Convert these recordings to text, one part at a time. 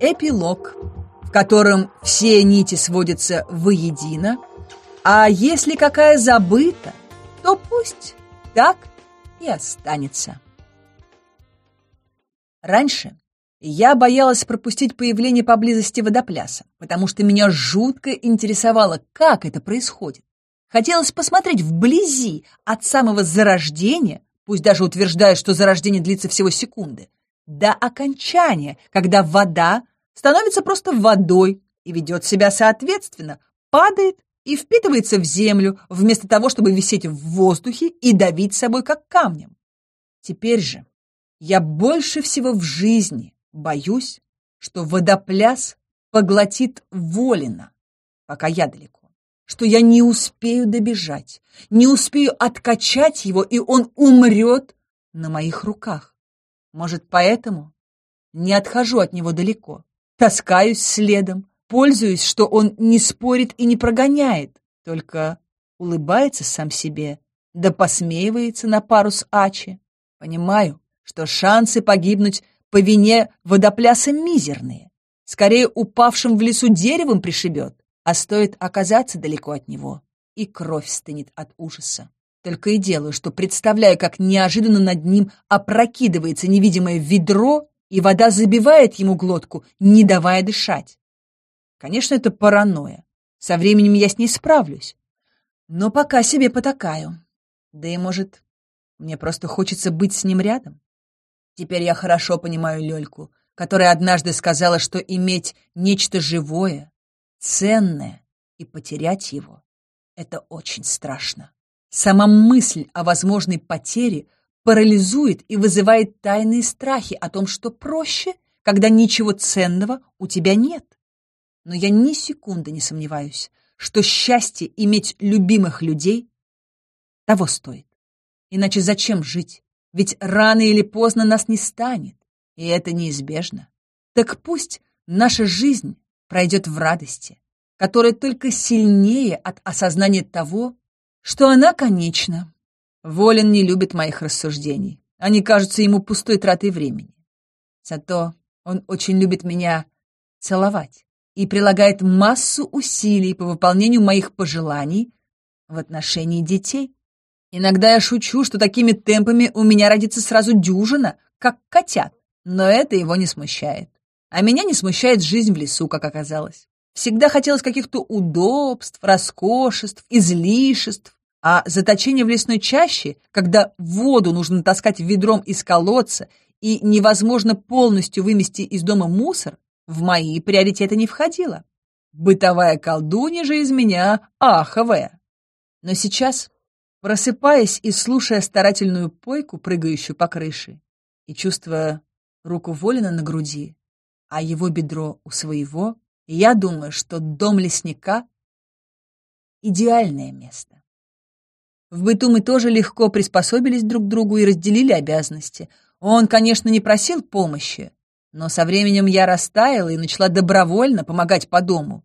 эпилог, в котором все нити сводятся воедино, а если какая забыта, то пусть так и останется. Раньше я боялась пропустить появление поблизости водопляса, потому что меня жутко интересовало, как это происходит. Хотелось посмотреть вблизи от самого зарождения, пусть даже утверждая, что зарождение длится всего секунды, до окончания, когда вода становится просто водой и ведет себя соответственно, падает и впитывается в землю, вместо того, чтобы висеть в воздухе и давить собой, как камнем. Теперь же я больше всего в жизни боюсь, что водопляс поглотит Волина, пока я далеко что я не успею добежать, не успею откачать его, и он умрет на моих руках. Может, поэтому не отхожу от него далеко, таскаюсь следом, пользуюсь, что он не спорит и не прогоняет, только улыбается сам себе, да посмеивается на пару с Ачи. Понимаю, что шансы погибнуть по вине водопляса мизерные. Скорее упавшим в лесу деревом пришибет, а стоит оказаться далеко от него, и кровь стынет от ужаса. Только и делаю, что представляю, как неожиданно над ним опрокидывается невидимое ведро, и вода забивает ему глотку, не давая дышать. Конечно, это паранойя. Со временем я с ней справлюсь. Но пока себе потакаю. Да и, может, мне просто хочется быть с ним рядом. Теперь я хорошо понимаю Лёльку, которая однажды сказала, что иметь нечто живое, ценное, и потерять его — это очень страшно. Сама мысль о возможной потере парализует и вызывает тайные страхи о том, что проще, когда ничего ценного у тебя нет. Но я ни секунды не сомневаюсь, что счастье иметь любимых людей того стоит. Иначе зачем жить? Ведь рано или поздно нас не станет, и это неизбежно. Так пусть наша жизнь пройдет в радости, которая только сильнее от осознания того, что она конечна. Волин не любит моих рассуждений. Они кажутся ему пустой тратой времени. Зато он очень любит меня целовать и прилагает массу усилий по выполнению моих пожеланий в отношении детей. Иногда я шучу, что такими темпами у меня родится сразу дюжина, как котят, но это его не смущает. А меня не смущает жизнь в лесу, как оказалось. Всегда хотелось каких-то удобств, роскошеств, излишеств, а заточение в лесной чаще, когда воду нужно таскать ведром из колодца и невозможно полностью вымести из дома мусор, в мои приоритеты не входило. Бытовая колдунья же из меня аховая. Но сейчас, просыпаясь и слушая старательную пойку, прыгающую по крыше, и чувствуя руку Волина на груди, а его бедро у своего, я думаю, что дом лесника — идеальное место. В быту мы тоже легко приспособились друг к другу и разделили обязанности. Он, конечно, не просил помощи, но со временем я растаяла и начала добровольно помогать по дому.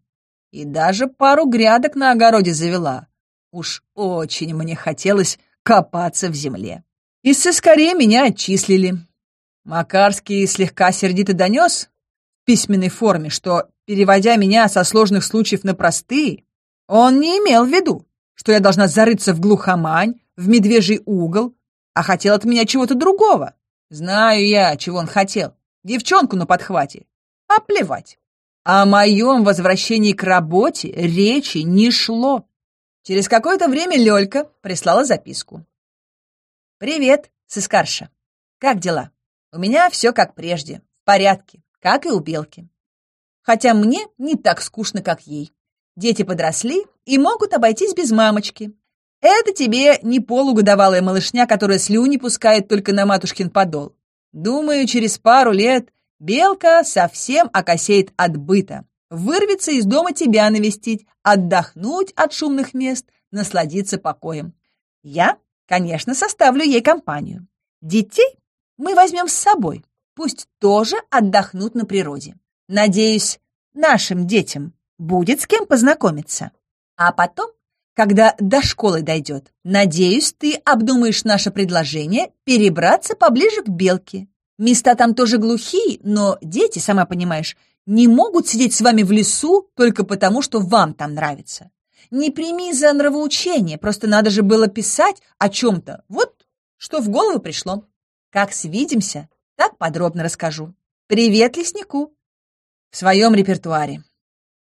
И даже пару грядок на огороде завела. Уж очень мне хотелось копаться в земле. Из сыскарей меня отчислили. Макарский слегка сердито донес, письменной форме, что, переводя меня со сложных случаев на простые, он не имел в виду, что я должна зарыться в глухомань, в медвежий угол, а хотел от меня чего-то другого. Знаю я, чего он хотел. Девчонку на подхвате. А плевать. О моем возвращении к работе речи не шло. Через какое-то время Лёлька прислала записку. «Привет, сыскарша. Как дела? У меня все как прежде, в порядке как и у белки. Хотя мне не так скучно, как ей. Дети подросли и могут обойтись без мамочки. Это тебе не полугодовалая малышня, которая слюни пускает только на матушкин подол. Думаю, через пару лет белка совсем окосеет от быта. Вырвется из дома тебя навестить, отдохнуть от шумных мест, насладиться покоем. Я, конечно, составлю ей компанию. Детей мы возьмем с собой пусть тоже отдохнут на природе. Надеюсь, нашим детям будет с кем познакомиться. А потом, когда до школы дойдет, надеюсь, ты обдумаешь наше предложение перебраться поближе к Белке. Места там тоже глухие, но дети, сама понимаешь, не могут сидеть с вами в лесу только потому, что вам там нравится. Не прими за нравоучение, просто надо же было писать о чем-то. Вот что в голову пришло. Как свидимся, так подробно расскажу. Привет леснику. В своем репертуаре.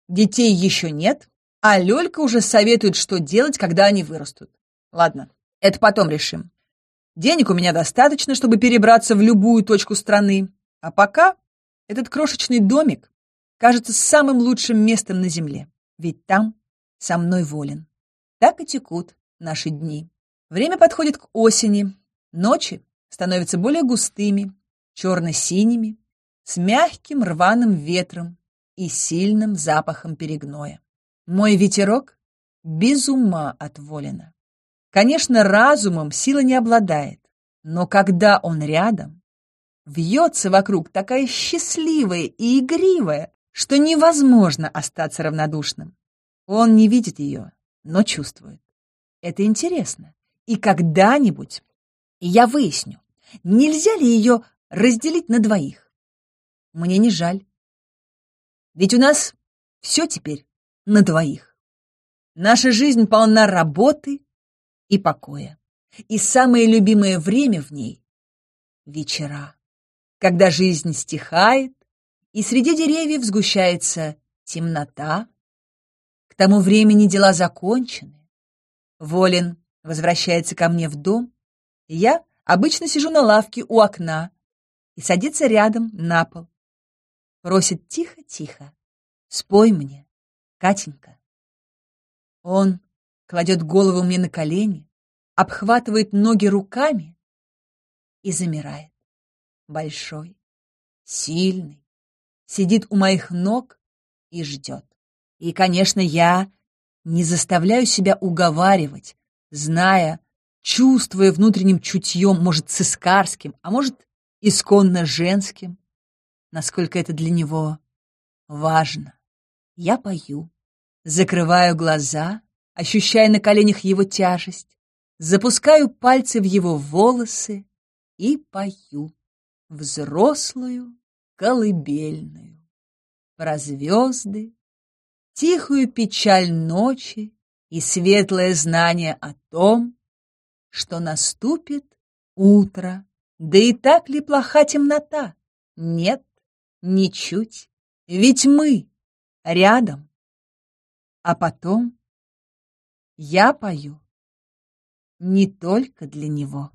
Детей еще нет, а Лёлька уже советует, что делать, когда они вырастут. Ладно, это потом решим. Денег у меня достаточно, чтобы перебраться в любую точку страны. А пока этот крошечный домик кажется самым лучшим местом на земле. Ведь там со мной волен. Так и текут наши дни. Время подходит к осени. Ночи становятся более густыми, черно-синими, с мягким рваным ветром и сильным запахом перегноя. Мой ветерок без ума от Волина. Конечно, разумом сила не обладает, но когда он рядом, вьется вокруг такая счастливая и игривая, что невозможно остаться равнодушным. Он не видит ее, но чувствует. Это интересно. И когда-нибудь я выясню, нельзя ли ее разделить на двоих. Мне не жаль. Ведь у нас все теперь на двоих. Наша жизнь полна работы и покоя. И самое любимое время в ней — вечера, когда жизнь стихает, и среди деревьев сгущается темнота, тому времени дела закончены. Волин возвращается ко мне в дом, и я обычно сижу на лавке у окна и садится рядом на пол. Просит тихо-тихо, спой мне, Катенька. Он кладет голову мне на колени, обхватывает ноги руками и замирает. Большой, сильный, сидит у моих ног и ждет. И, конечно, я не заставляю себя уговаривать, зная, чувствуя внутренним чутьем, может, цискарским, а может, исконно женским, насколько это для него важно. Я пою, закрываю глаза, ощущая на коленях его тяжесть, запускаю пальцы в его волосы и пою взрослую колыбельную про звезды, тихую печаль ночи и светлое знание о том, что наступит утро. Да и так ли плоха темнота? Нет, ничуть, ведь мы рядом. А потом я пою не только для него.